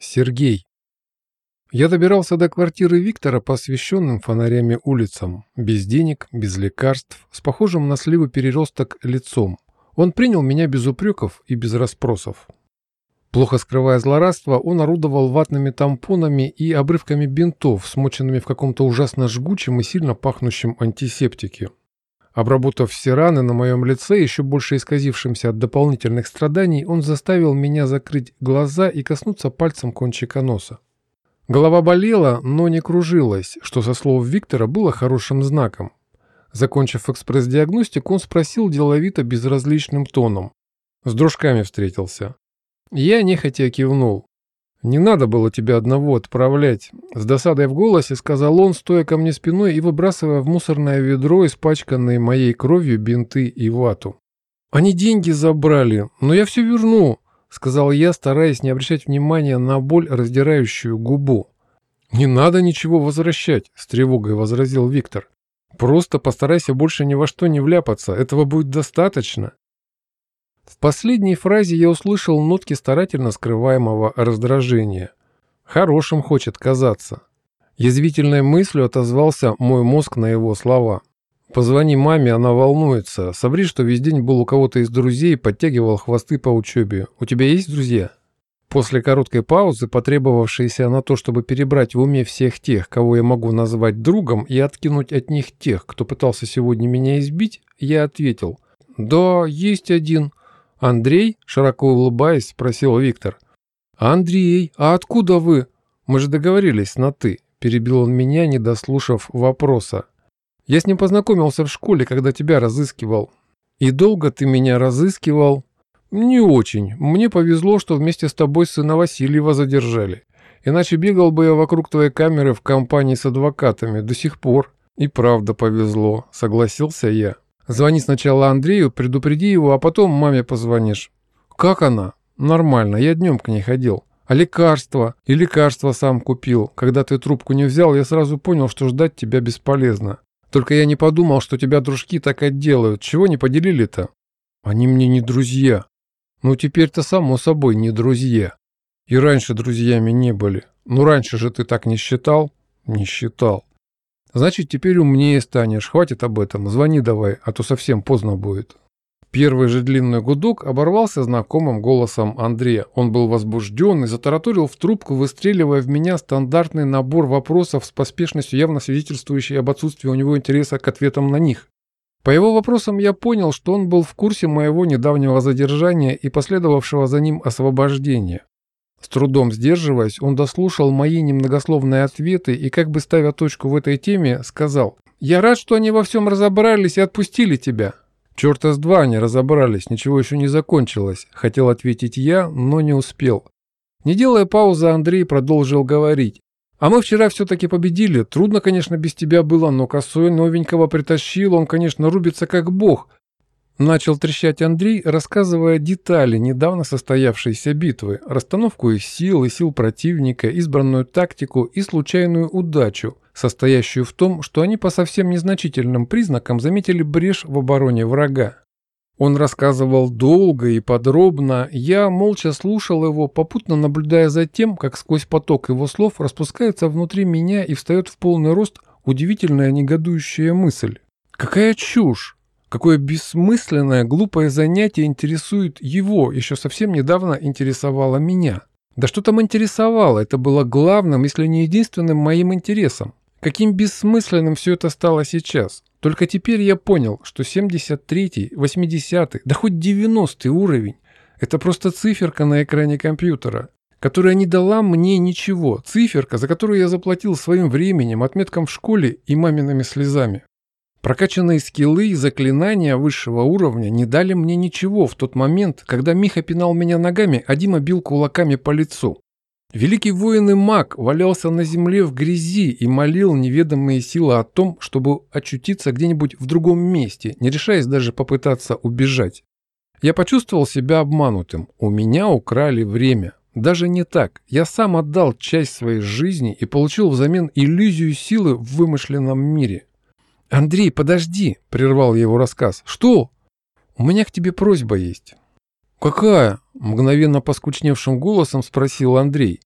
Сергей. Я добирался до квартиры Виктора по освещенным фонарями улицам, без денег, без лекарств, с похожим на сливу переросток лицом. Он принял меня без упреков и без расспросов. Плохо скрывая злорадство, он орудовал ватными тампонами и обрывками бинтов, смоченными в каком-то ужасно жгучем и сильно пахнущем антисептике. Обработав все раны на моем лице, еще больше исказившимся от дополнительных страданий, он заставил меня закрыть глаза и коснуться пальцем кончика носа. Голова болела, но не кружилась, что, со слов Виктора, было хорошим знаком. Закончив экспресс-диагностику, он спросил деловито безразличным тоном. «С дружками встретился». Я нехотя кивнул. «Не надо было тебя одного отправлять», — с досадой в голосе сказал он, стоя ко мне спиной и выбрасывая в мусорное ведро испачканные моей кровью бинты и вату. «Они деньги забрали, но я все верну», — сказал я, стараясь не обращать внимания на боль, раздирающую губу. «Не надо ничего возвращать», — с тревогой возразил Виктор. «Просто постарайся больше ни во что не вляпаться, этого будет достаточно». В последней фразе я услышал нотки старательно скрываемого раздражения. Хорошим хочет казаться. Язвительной мыслью отозвался мой мозг на его слова. «Позвони маме, она волнуется. Собри, что весь день был у кого-то из друзей и подтягивал хвосты по учебе. У тебя есть друзья?» После короткой паузы, потребовавшейся на то, чтобы перебрать в уме всех тех, кого я могу назвать другом, и откинуть от них тех, кто пытался сегодня меня избить, я ответил «Да, есть один». «Андрей?» – широко улыбаясь, спросил Виктор. «Андрей, а откуда вы? Мы же договорились на «ты», – перебил он меня, не дослушав вопроса. «Я с ним познакомился в школе, когда тебя разыскивал». «И долго ты меня разыскивал?» «Не очень. Мне повезло, что вместе с тобой сына Васильева задержали. Иначе бегал бы я вокруг твоей камеры в компании с адвокатами до сих пор». «И правда повезло», — согласился я. Звони сначала Андрею, предупреди его, а потом маме позвонишь. Как она? Нормально, я днем к ней ходил. А лекарства? И лекарства сам купил. Когда ты трубку не взял, я сразу понял, что ждать тебя бесполезно. Только я не подумал, что тебя дружки так отделают. Чего не поделили-то? Они мне не друзья. Ну, теперь-то само собой не друзья. И раньше друзьями не были. Ну, раньше же ты так не считал? Не считал. Значит, теперь умнее станешь, хватит об этом, звони давай, а то совсем поздно будет. Первый же длинный гудок оборвался знакомым голосом Андрея. Он был возбужден и затараторил в трубку, выстреливая в меня стандартный набор вопросов с поспешностью, явно свидетельствующей об отсутствии у него интереса к ответам на них. По его вопросам я понял, что он был в курсе моего недавнего задержания и последовавшего за ним освобождения. С трудом сдерживаясь, он дослушал мои немногословные ответы и, как бы ставя точку в этой теме, сказал «Я рад, что они во всем разобрались и отпустили тебя». «Черта с два они разобрались, ничего еще не закончилось», — хотел ответить я, но не успел. Не делая паузы, Андрей продолжил говорить. «А мы вчера все-таки победили. Трудно, конечно, без тебя было, но косой новенького притащил. Он, конечно, рубится как бог. Начал трещать Андрей, рассказывая детали недавно состоявшейся битвы, расстановку их сил и сил противника, избранную тактику и случайную удачу, состоящую в том, что они по совсем незначительным признакам заметили брешь в обороне врага. Он рассказывал долго и подробно, я молча слушал его, попутно наблюдая за тем, как сквозь поток его слов распускается внутри меня и встает в полный рост удивительная негодующая мысль. «Какая чушь! Какое бессмысленное, глупое занятие интересует его, еще совсем недавно интересовало меня. Да что там интересовало, это было главным, если не единственным моим интересом. Каким бессмысленным все это стало сейчас. Только теперь я понял, что 73-й, 80-й, да хоть 90-й уровень – это просто циферка на экране компьютера, которая не дала мне ничего. Циферка, за которую я заплатил своим временем, отметкам в школе и мамиными слезами. Прокачанные скиллы и заклинания высшего уровня не дали мне ничего в тот момент, когда Миха пинал меня ногами, а Дима бил кулаками по лицу. Великий воин и маг валялся на земле в грязи и молил неведомые силы о том, чтобы очутиться где-нибудь в другом месте, не решаясь даже попытаться убежать. Я почувствовал себя обманутым. У меня украли время. Даже не так. Я сам отдал часть своей жизни и получил взамен иллюзию силы в вымышленном мире. «Андрей, подожди!» – прервал его рассказ. «Что?» «У меня к тебе просьба есть». «Какая?» – мгновенно поскучневшим голосом спросил Андрей.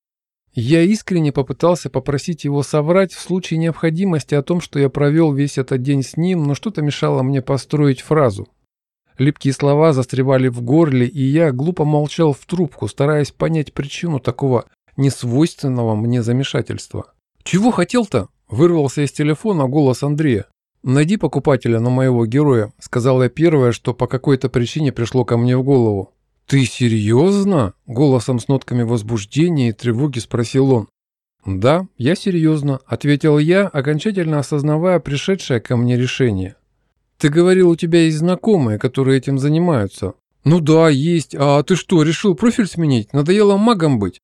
Я искренне попытался попросить его соврать в случае необходимости о том, что я провел весь этот день с ним, но что-то мешало мне построить фразу. Липкие слова застревали в горле, и я глупо молчал в трубку, стараясь понять причину такого несвойственного мне замешательства. «Чего хотел-то?» – вырвался из телефона голос Андрея. «Найди покупателя на моего героя», – сказал я первое, что по какой-то причине пришло ко мне в голову. «Ты серьезно?» – голосом с нотками возбуждения и тревоги спросил он. «Да, я серьезно», – ответил я, окончательно осознавая пришедшее ко мне решение. «Ты говорил, у тебя есть знакомые, которые этим занимаются». «Ну да, есть. А ты что, решил профиль сменить? Надоело магом быть?»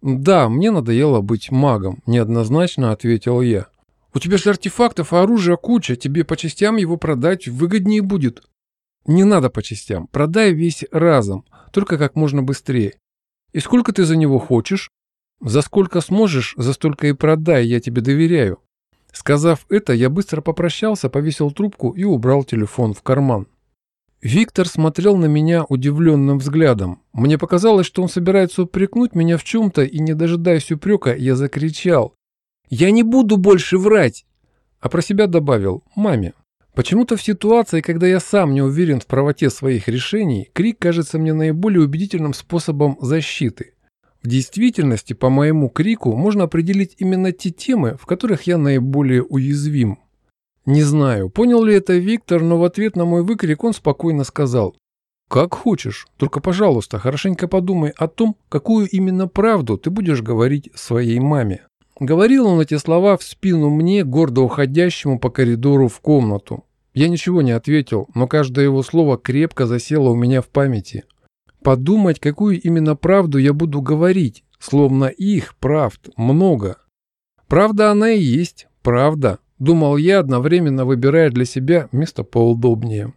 «Да, мне надоело быть магом», – неоднозначно ответил я. «У тебя же артефактов и оружия куча, тебе по частям его продать выгоднее будет». «Не надо по частям, продай весь разом только как можно быстрее. И сколько ты за него хочешь? За сколько сможешь, за столько и продай, я тебе доверяю. Сказав это, я быстро попрощался, повесил трубку и убрал телефон в карман. Виктор смотрел на меня удивленным взглядом. Мне показалось, что он собирается упрекнуть меня в чем-то, и, не дожидаясь упрека, я закричал. «Я не буду больше врать!» А про себя добавил «маме». Почему-то в ситуации, когда я сам не уверен в правоте своих решений, крик кажется мне наиболее убедительным способом защиты. В действительности, по моему крику, можно определить именно те темы, в которых я наиболее уязвим. Не знаю, понял ли это Виктор, но в ответ на мой выкрик он спокойно сказал «Как хочешь, только, пожалуйста, хорошенько подумай о том, какую именно правду ты будешь говорить своей маме». Говорил он эти слова в спину мне, гордо уходящему по коридору в комнату. Я ничего не ответил, но каждое его слово крепко засело у меня в памяти. Подумать, какую именно правду я буду говорить, словно их правд много. Правда она и есть, правда, думал я, одновременно выбирая для себя место поудобнее.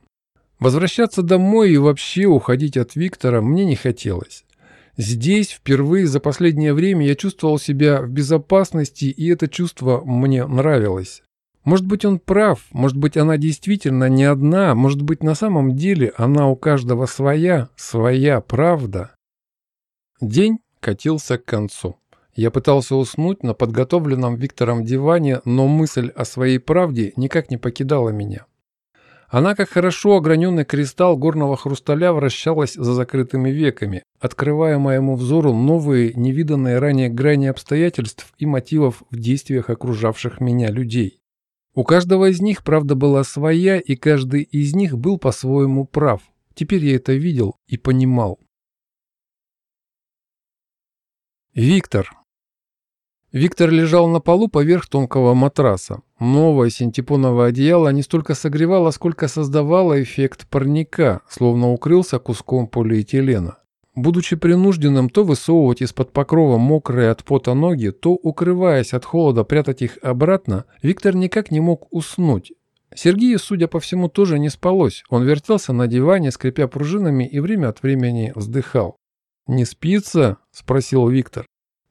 Возвращаться домой и вообще уходить от Виктора мне не хотелось. Здесь впервые за последнее время я чувствовал себя в безопасности, и это чувство мне нравилось. Может быть, он прав, может быть, она действительно не одна, может быть, на самом деле она у каждого своя, своя правда. День катился к концу. Я пытался уснуть на подготовленном Виктором диване, но мысль о своей правде никак не покидала меня. Она, как хорошо ограненный кристалл горного хрусталя, вращалась за закрытыми веками, открывая моему взору новые, невиданные ранее грани обстоятельств и мотивов в действиях окружавших меня людей. У каждого из них правда была своя, и каждый из них был по-своему прав. Теперь я это видел и понимал. Виктор. Виктор лежал на полу поверх тонкого матраса. Новое синтепоновое одеяло не столько согревало, сколько создавало эффект парника, словно укрылся куском полиэтилена. Будучи принужденным то высовывать из-под покрова мокрые от пота ноги, то, укрываясь от холода, прятать их обратно, Виктор никак не мог уснуть. Сергею, судя по всему, тоже не спалось. Он вертелся на диване, скрипя пружинами и время от времени вздыхал. «Не спится?» – спросил Виктор.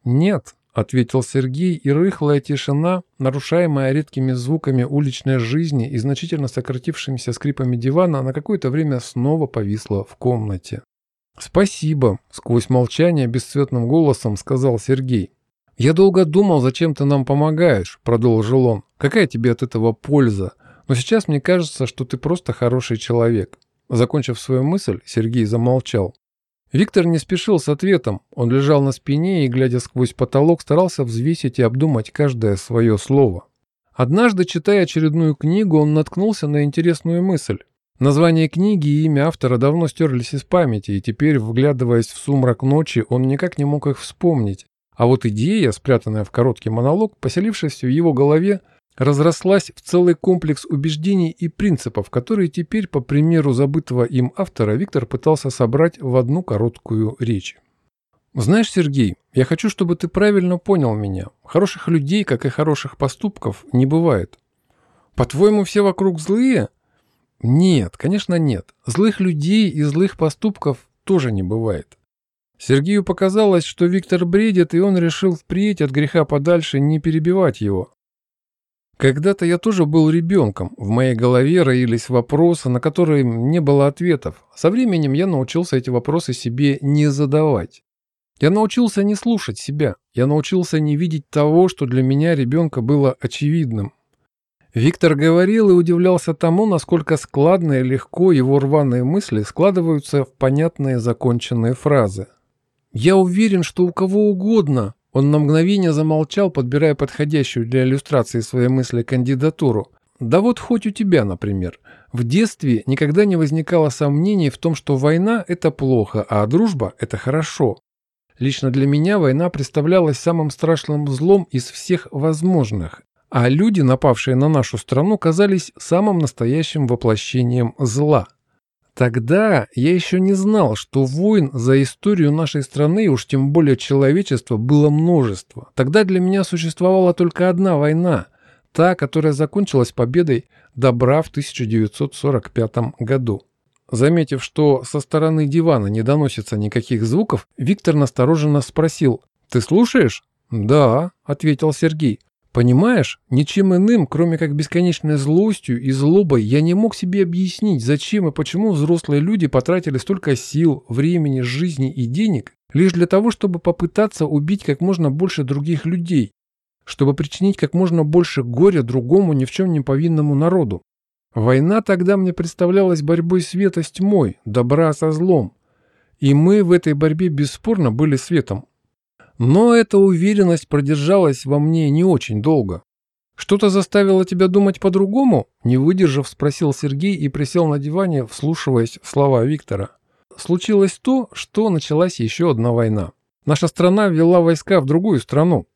«Нет», ответил Сергей, и рыхлая тишина, нарушаемая редкими звуками уличной жизни и значительно сократившимися скрипами дивана, на какое-то время снова повисла в комнате. «Спасибо», — сквозь молчание бесцветным голосом сказал Сергей. «Я долго думал, зачем ты нам помогаешь», — продолжил он. «Какая тебе от этого польза? Но сейчас мне кажется, что ты просто хороший человек». Закончив свою мысль, Сергей замолчал. Виктор не спешил с ответом. Он лежал на спине и, глядя сквозь потолок, старался взвесить и обдумать каждое свое слово. Однажды, читая очередную книгу, он наткнулся на интересную мысль. Название книги и имя автора давно стерлись из памяти, и теперь, вглядываясь в сумрак ночи, он никак не мог их вспомнить. А вот идея, спрятанная в короткий монолог, поселившаяся в его голове, разрослась в целый комплекс убеждений и принципов, которые теперь, по примеру забытого им автора, Виктор пытался собрать в одну короткую речь. «Знаешь, Сергей, я хочу, чтобы ты правильно понял меня. Хороших людей, как и хороших поступков, не бывает. По-твоему, все вокруг злые? Нет, конечно нет. Злых людей и злых поступков тоже не бывает. Сергею показалось, что Виктор бредит, и он решил впредь от греха подальше не перебивать его, когда-то я тоже был ребенком, в моей голове роились вопросы, на которые не было ответов. Со временем я научился эти вопросы себе не задавать. Я научился не слушать себя. Я научился не видеть того, что для меня ребенка было очевидным. Виктор говорил и удивлялся тому, насколько складно и легко его рваные мысли складываются в понятные законченные фразы. «Я уверен, что у кого угодно», он на мгновение замолчал, подбирая подходящую для иллюстрации своей мысли кандидатуру. «Да вот хоть у тебя, например. В детстве никогда не возникало сомнений в том, что война – это плохо, а дружба – это хорошо. Лично для меня война представлялась самым страшным злом из всех возможных, а люди, напавшие на нашу страну, казались самым настоящим воплощением зла. Тогда я еще не знал, что войн за историю нашей страны, уж тем более человечества, было множество. Тогда для меня существовала только одна война, та, которая закончилась победой добра в 1945 году. Заметив, что со стороны дивана не доносится никаких звуков, Виктор настороженно спросил «Ты слушаешь?» «Да», — ответил Сергей. Понимаешь, ничем иным, кроме как бесконечной злостью и злобой, я не мог себе объяснить, зачем и почему взрослые люди потратили столько сил, времени, жизни и денег лишь для того, чтобы попытаться убить как можно больше других людей, чтобы причинить как можно больше горя другому ни в чем не повинному народу. Война тогда мне представлялась борьбой света с тьмой, добра со злом. И мы в этой борьбе бесспорно были светом. Но эта уверенность продержалась во мне не очень долго. «Что-то заставило тебя думать по-другому?» Не выдержав, спросил Сергей и присел на диване, вслушиваясь в слова Виктора. Случилось то, что началась еще одна война. Наша страна ввела войска в другую страну.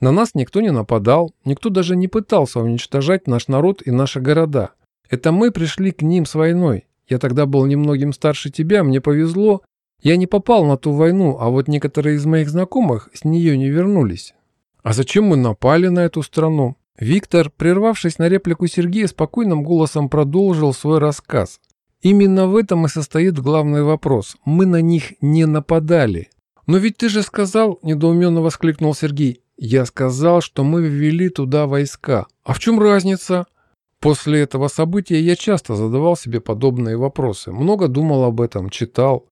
На нас никто не нападал, никто даже не пытался уничтожать наш народ и наши города. Это мы пришли к ним с войной. Я тогда был немногим старше тебя, мне повезло, я не попал на ту войну, а вот некоторые из моих знакомых с нее не вернулись. А зачем мы напали на эту страну? Виктор, прервавшись на реплику Сергея, спокойным голосом продолжил свой рассказ. Именно в этом и состоит главный вопрос. Мы на них не нападали. «Но ведь ты же сказал», – недоуменно воскликнул Сергей. «Я сказал, что мы ввели туда войска. А в чем разница?» После этого события я часто задавал себе подобные вопросы. Много думал об этом, читал.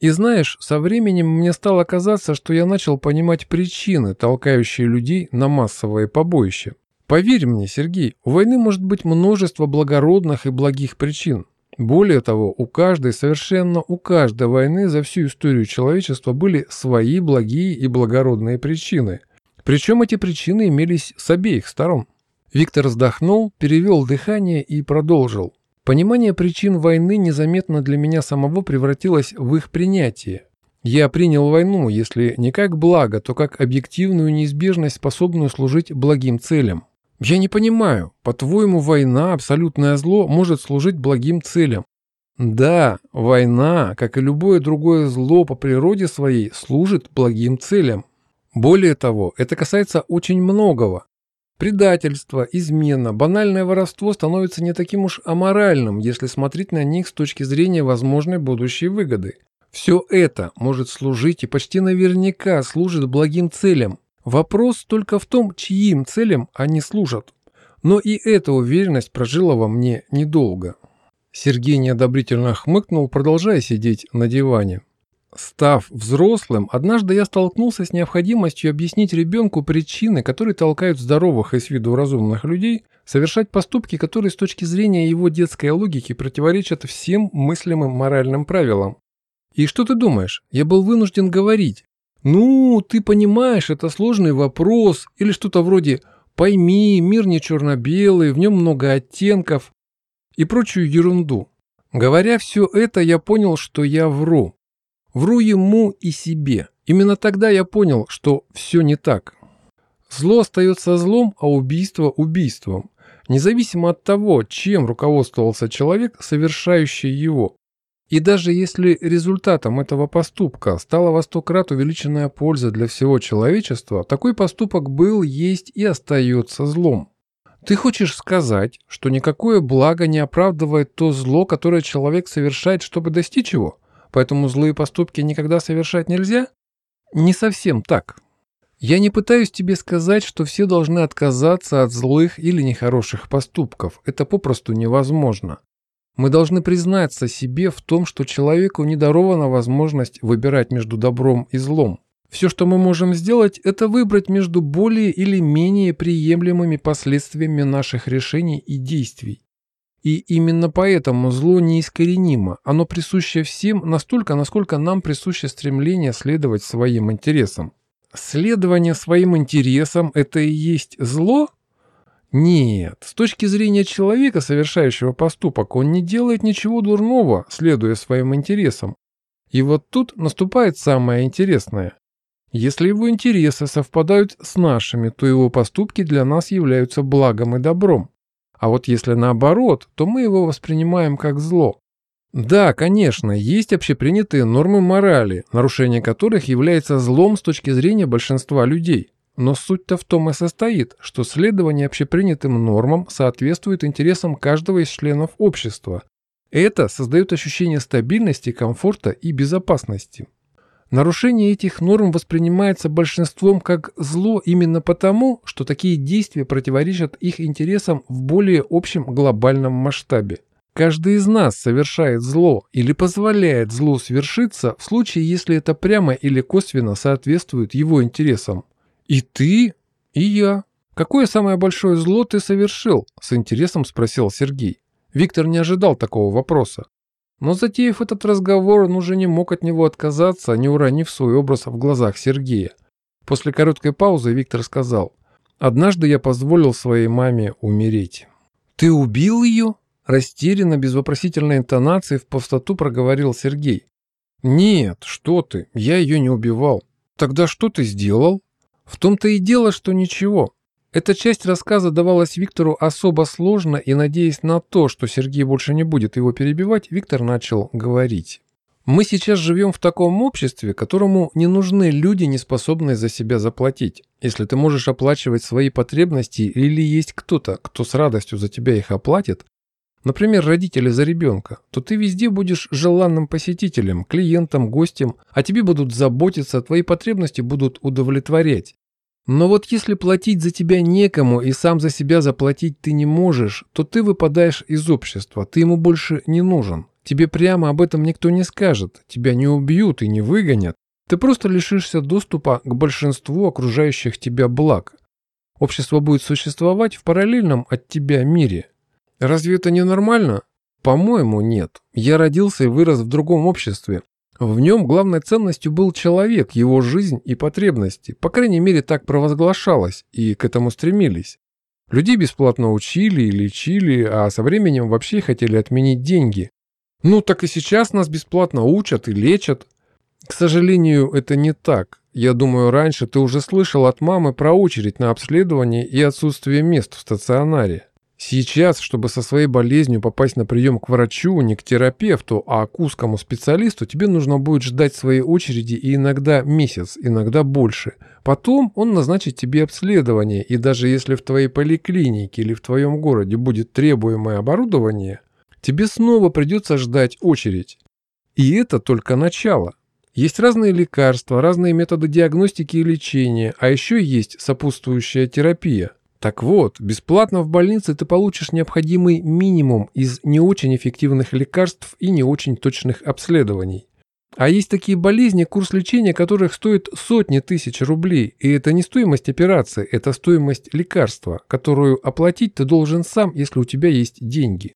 И знаешь, со временем мне стало казаться, что я начал понимать причины, толкающие людей на массовое побоище. Поверь мне, Сергей, у войны может быть множество благородных и благих причин. Более того, у каждой, совершенно у каждой войны за всю историю человечества были свои благие и благородные причины. Причем эти причины имелись с обеих сторон. Виктор вздохнул, перевел дыхание и продолжил. Понимание причин войны незаметно для меня самого превратилось в их принятие. Я принял войну, если не как благо, то как объективную неизбежность, способную служить благим целям. Я не понимаю, по-твоему, война, абсолютное зло, может служить благим целям? Да, война, как и любое другое зло по природе своей, служит благим целям. Более того, это касается очень многого. Предательство, измена, банальное воровство становятся не таким уж аморальным, если смотреть на них с точки зрения возможной будущей выгоды. Все это может служить и почти наверняка служит благим целям. Вопрос только в том, чьим целям они служат. Но и эта уверенность прожила во мне недолго. Сергей неодобрительно хмыкнул, продолжая сидеть на диване. Став взрослым, однажды я столкнулся с необходимостью объяснить ребенку причины, которые толкают здоровых и с виду разумных людей совершать поступки, которые с точки зрения его детской логики противоречат всем мыслимым моральным правилам. И что ты думаешь? Я был вынужден говорить. Ну, ты понимаешь, это сложный вопрос, или что-то вроде «пойми, мир не черно-белый, в нем много оттенков» и прочую ерунду. Говоря все это, я понял, что я вру. Вру ему и себе. Именно тогда я понял, что все не так. Зло остается злом, а убийство – убийством. Независимо от того, чем руководствовался человек, совершающий его. И даже если результатом этого поступка стала во сто крат увеличенная польза для всего человечества, такой поступок был, есть и остается злом. Ты хочешь сказать, что никакое благо не оправдывает то зло, которое человек совершает, чтобы достичь его? Поэтому злые поступки никогда совершать нельзя? Не совсем так. Я не пытаюсь тебе сказать, что все должны отказаться от злых или нехороших поступков. Это попросту невозможно. Мы должны признаться себе в том, что человеку не дарована возможность выбирать между добром и злом. Все, что мы можем сделать, это выбрать между более или менее приемлемыми последствиями наших решений и действий. И именно поэтому зло неискоренимо, оно присуще всем настолько, насколько нам присуще стремление следовать своим интересам. Следование своим интересам – это и есть зло? Нет, с точки зрения человека, совершающего поступок, он не делает ничего дурного, следуя своим интересам. И вот тут наступает самое интересное. Если его интересы совпадают с нашими, то его поступки для нас являются благом и добром. А вот если наоборот, то мы его воспринимаем как зло. Да, конечно, есть общепринятые нормы морали, нарушение которых является злом с точки зрения большинства людей. Но суть-то в том и состоит, что следование общепринятым нормам соответствует интересам каждого из членов общества. Это создает ощущение стабильности, комфорта и безопасности. Нарушение этих норм воспринимается большинством как зло именно потому, что такие действия противоречат их интересам в более общем глобальном масштабе. Каждый из нас совершает зло или позволяет злу свершиться в случае, если это прямо или косвенно соответствует его интересам. И ты, и я. Какое самое большое зло ты совершил? С интересом спросил Сергей. Виктор не ожидал такого вопроса. Но затеяв этот разговор, он уже не мог от него отказаться, не уронив свой образ в глазах Сергея. После короткой паузы Виктор сказал, «Однажды я позволил своей маме умереть». «Ты убил ее?» Растерянно, без вопросительной интонации, в пустоту проговорил Сергей. «Нет, что ты, я ее не убивал. Тогда что ты сделал?» В том-то и дело, что ничего. Эта часть рассказа давалась Виктору особо сложно, и, надеясь на то, что Сергей больше не будет его перебивать, Виктор начал говорить. «Мы сейчас живем в таком обществе, которому не нужны люди, не способные за себя заплатить. Если ты можешь оплачивать свои потребности или есть кто-то, кто с радостью за тебя их оплатит, например, родители за ребенка, то ты везде будешь желанным посетителем, клиентом, гостем, а тебе будут заботиться, твои потребности будут удовлетворять. Но вот если платить за тебя некому и сам за себя заплатить ты не можешь, то ты выпадаешь из общества, ты ему больше не нужен. Тебе прямо об этом никто не скажет, тебя не убьют и не выгонят. Ты просто лишишься доступа к большинству окружающих тебя благ. Общество будет существовать в параллельном от тебя мире. Разве это не нормально? По-моему, нет. Я родился и вырос в другом обществе, в нем главной ценностью был человек, его жизнь и потребности. По крайней мере, так провозглашалось, и к этому стремились. Людей бесплатно учили и лечили, а со временем вообще хотели отменить деньги. Ну, так и сейчас нас бесплатно учат и лечат. К сожалению, это не так. Я думаю, раньше ты уже слышал от мамы про очередь на обследование и отсутствие мест в стационаре. Сейчас, чтобы со своей болезнью попасть на прием к врачу, не к терапевту, а к узкому специалисту, тебе нужно будет ждать своей очереди и иногда месяц, иногда больше. Потом он назначит тебе обследование, и даже если в твоей поликлинике или в твоем городе будет требуемое оборудование, тебе снова придется ждать очередь. И это только начало. Есть разные лекарства, разные методы диагностики и лечения, а еще есть сопутствующая терапия – так вот, бесплатно в больнице ты получишь необходимый минимум из не очень эффективных лекарств и не очень точных обследований. А есть такие болезни, курс лечения которых стоит сотни тысяч рублей, и это не стоимость операции, это стоимость лекарства, которую оплатить ты должен сам, если у тебя есть деньги.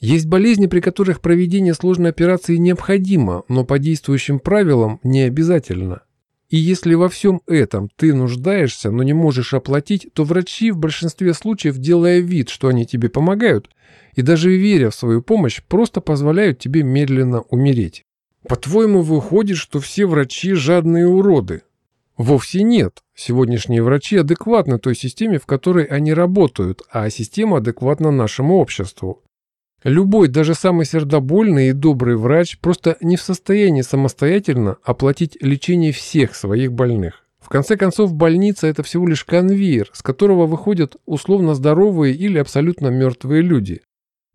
Есть болезни, при которых проведение сложной операции необходимо, но по действующим правилам не обязательно. И если во всем этом ты нуждаешься, но не можешь оплатить, то врачи в большинстве случаев, делая вид, что они тебе помогают, и даже веря в свою помощь, просто позволяют тебе медленно умереть. По-твоему, выходит, что все врачи жадные уроды? Вовсе нет. Сегодняшние врачи адекватны той системе, в которой они работают, а система адекватна нашему обществу. Любой, даже самый сердобольный и добрый врач просто не в состоянии самостоятельно оплатить лечение всех своих больных. В конце концов, больница – это всего лишь конвейер, с которого выходят условно здоровые или абсолютно мертвые люди.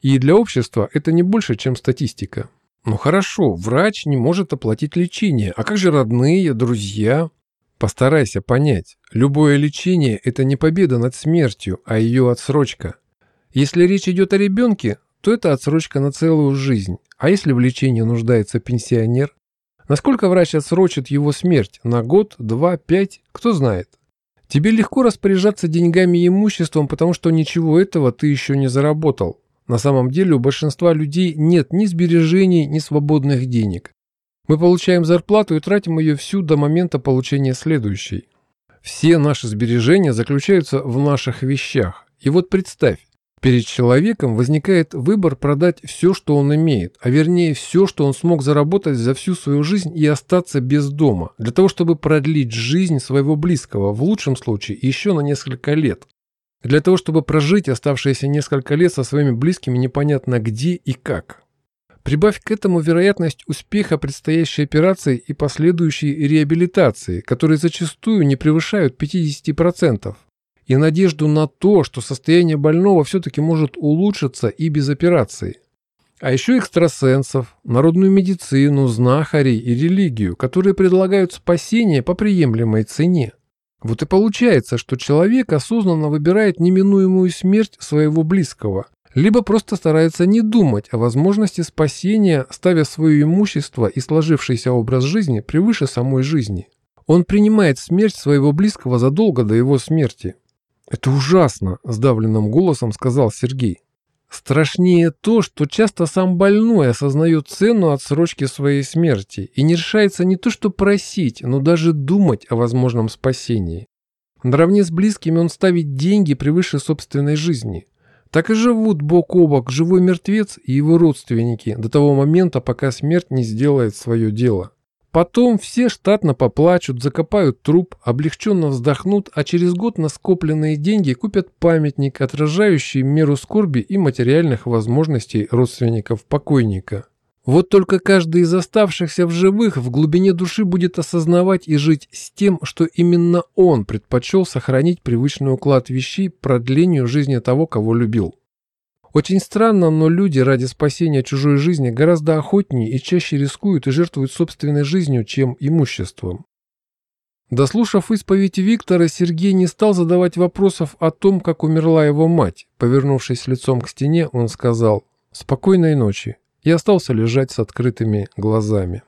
И для общества это не больше, чем статистика. Ну хорошо, врач не может оплатить лечение, а как же родные, друзья? Постарайся понять, любое лечение – это не победа над смертью, а ее отсрочка. Если речь идет о ребенке, то это отсрочка на целую жизнь. А если в лечении нуждается пенсионер? Насколько врач отсрочит его смерть? На год, два, пять? Кто знает. Тебе легко распоряжаться деньгами и имуществом, потому что ничего этого ты еще не заработал. На самом деле у большинства людей нет ни сбережений, ни свободных денег. Мы получаем зарплату и тратим ее всю до момента получения следующей. Все наши сбережения заключаются в наших вещах. И вот представь, Перед человеком возникает выбор продать все, что он имеет, а вернее все, что он смог заработать за всю свою жизнь и остаться без дома, для того, чтобы продлить жизнь своего близкого, в лучшем случае еще на несколько лет. Для того, чтобы прожить оставшиеся несколько лет со своими близкими непонятно где и как. Прибавь к этому вероятность успеха предстоящей операции и последующей реабилитации, которые зачастую не превышают 50% и надежду на то, что состояние больного все-таки может улучшиться и без операции. А еще экстрасенсов, народную медицину, знахарей и религию, которые предлагают спасение по приемлемой цене. Вот и получается, что человек осознанно выбирает неминуемую смерть своего близкого, либо просто старается не думать о возможности спасения, ставя свое имущество и сложившийся образ жизни превыше самой жизни. Он принимает смерть своего близкого задолго до его смерти. «Это ужасно!» – сдавленным голосом сказал Сергей. Страшнее то, что часто сам больной осознает цену отсрочки своей смерти и не решается не то что просить, но даже думать о возможном спасении. Наравне с близкими он ставит деньги превыше собственной жизни. Так и живут бок о бок живой мертвец и его родственники до того момента, пока смерть не сделает свое дело. Потом все штатно поплачут, закопают труп, облегченно вздохнут, а через год на скопленные деньги купят памятник, отражающий меру скорби и материальных возможностей родственников покойника. Вот только каждый из оставшихся в живых в глубине души будет осознавать и жить с тем, что именно он предпочел сохранить привычный уклад вещей продлению жизни того, кого любил. Очень странно, но люди ради спасения чужой жизни гораздо охотнее и чаще рискуют и жертвуют собственной жизнью, чем имуществом. Дослушав исповедь Виктора, Сергей не стал задавать вопросов о том, как умерла его мать. Повернувшись лицом к стене, он сказал «Спокойной ночи» и остался лежать с открытыми глазами.